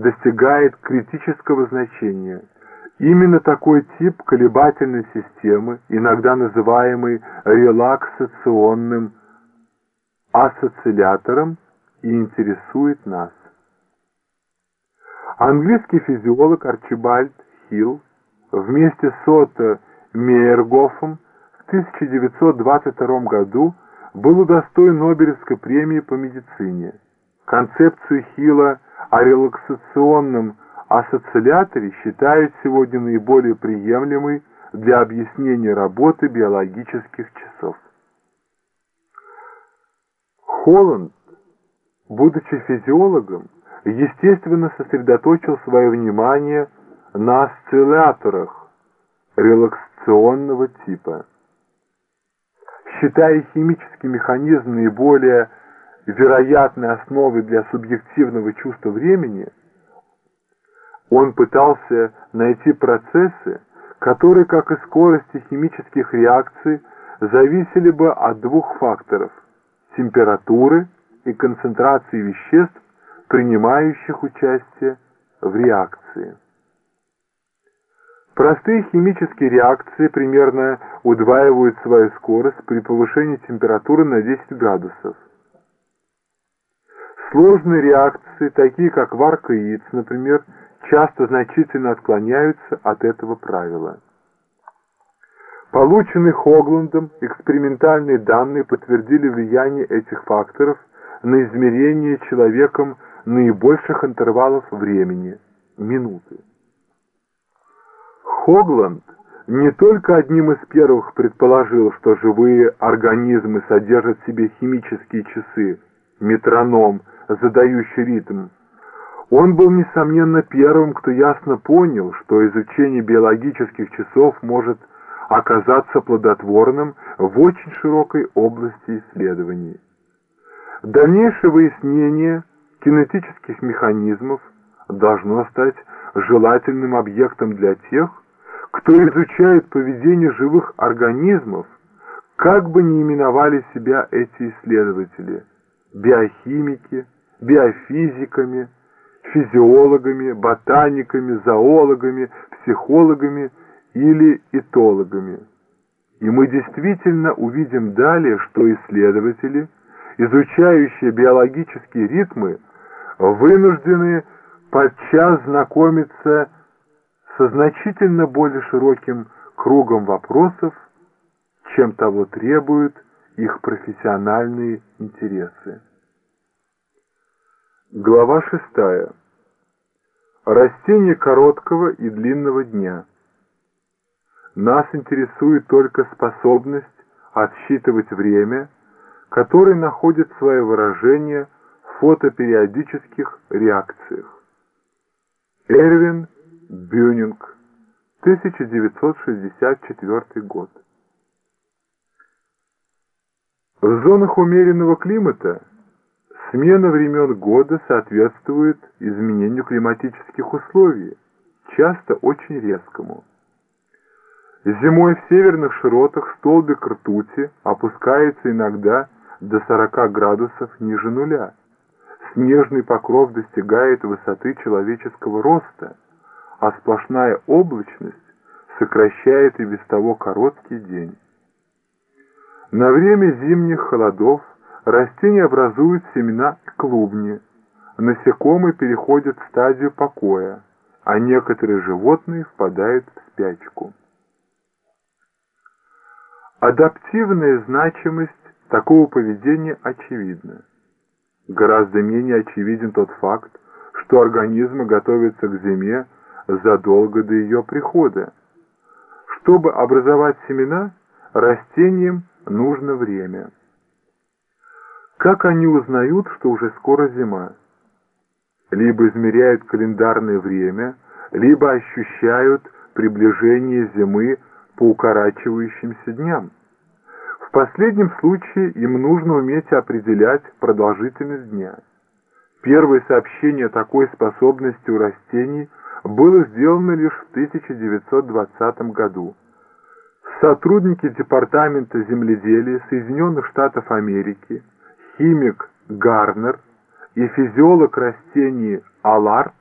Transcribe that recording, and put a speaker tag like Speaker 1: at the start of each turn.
Speaker 1: достигает критического значения. Именно такой тип колебательной системы, иногда называемый релаксационным ассоцилятором, и интересует нас. Английский физиолог Арчибальд Хилл вместе с Отто Мейергофом в 1922 году был удостоен Нобелевской премии по медицине. Концепцию Хилла о релаксационном ассоциляторе считают сегодня наиболее приемлемой для объяснения работы биологических часов. Холланд, будучи физиологом, естественно сосредоточил свое внимание на осцилляторах релаксационного типа. Считая химический механизм наиболее вероятной основой для субъективного чувства времени, он пытался найти процессы, которые, как и скорости химических реакций, зависели бы от двух факторов – температуры и концентрации веществ, принимающих участие в реакции. Простые химические реакции примерно удваивают свою скорость при повышении температуры на 10 градусов. Сложные реакции, такие как варка яиц, например, часто значительно отклоняются от этого правила. Полученные Хогландом экспериментальные данные подтвердили влияние этих факторов на измерение человеком наибольших интервалов времени – минуты. Хогланд не только одним из первых предположил, что живые организмы содержат в себе химические часы, метроном, задающий ритм, он был, несомненно, первым, кто ясно понял, что изучение биологических часов может оказаться плодотворным в очень широкой области исследований. Дальнейшее выяснение кинетических механизмов должно стать желательным объектом для тех, кто изучает поведение живых организмов, как бы ни именовали себя эти исследователи – биохимики, биофизиками, физиологами, ботаниками, зоологами, психологами или этологами. И мы действительно увидим далее, что исследователи, изучающие биологические ритмы, вынуждены подчас знакомиться со значительно более широким кругом вопросов, чем того требуют их профессиональные интересы. Глава 6. Растения короткого и длинного дня. Нас интересует только способность отсчитывать время, которое находит свое выражение в фотопериодических реакциях. Эрвин Бюнинг, 1964 год. В зонах умеренного климата смена времен года соответствует изменению климатических условий, часто очень резкому. Зимой в северных широтах столбик ртути опускается иногда до 40 градусов ниже нуля. Снежный покров достигает высоты человеческого роста – а сплошная облачность сокращает и без того короткий день. На время зимних холодов растения образуют семена клубни, насекомые переходят в стадию покоя, а некоторые животные впадают в спячку. Адаптивная значимость такого поведения очевидна. Гораздо менее очевиден тот факт, что организмы готовятся к зиме задолго до ее прихода. Чтобы образовать семена, растениям нужно время. Как они узнают, что уже скоро зима? Либо измеряют календарное время, либо ощущают приближение зимы по укорачивающимся дням. В последнем случае им нужно уметь определять продолжительность дня. Первое сообщение о такой способности у растений – было сделано лишь в 1920 году. Сотрудники Департамента земледелия Соединенных Штатов Америки, химик Гарнер и физиолог растений Аларт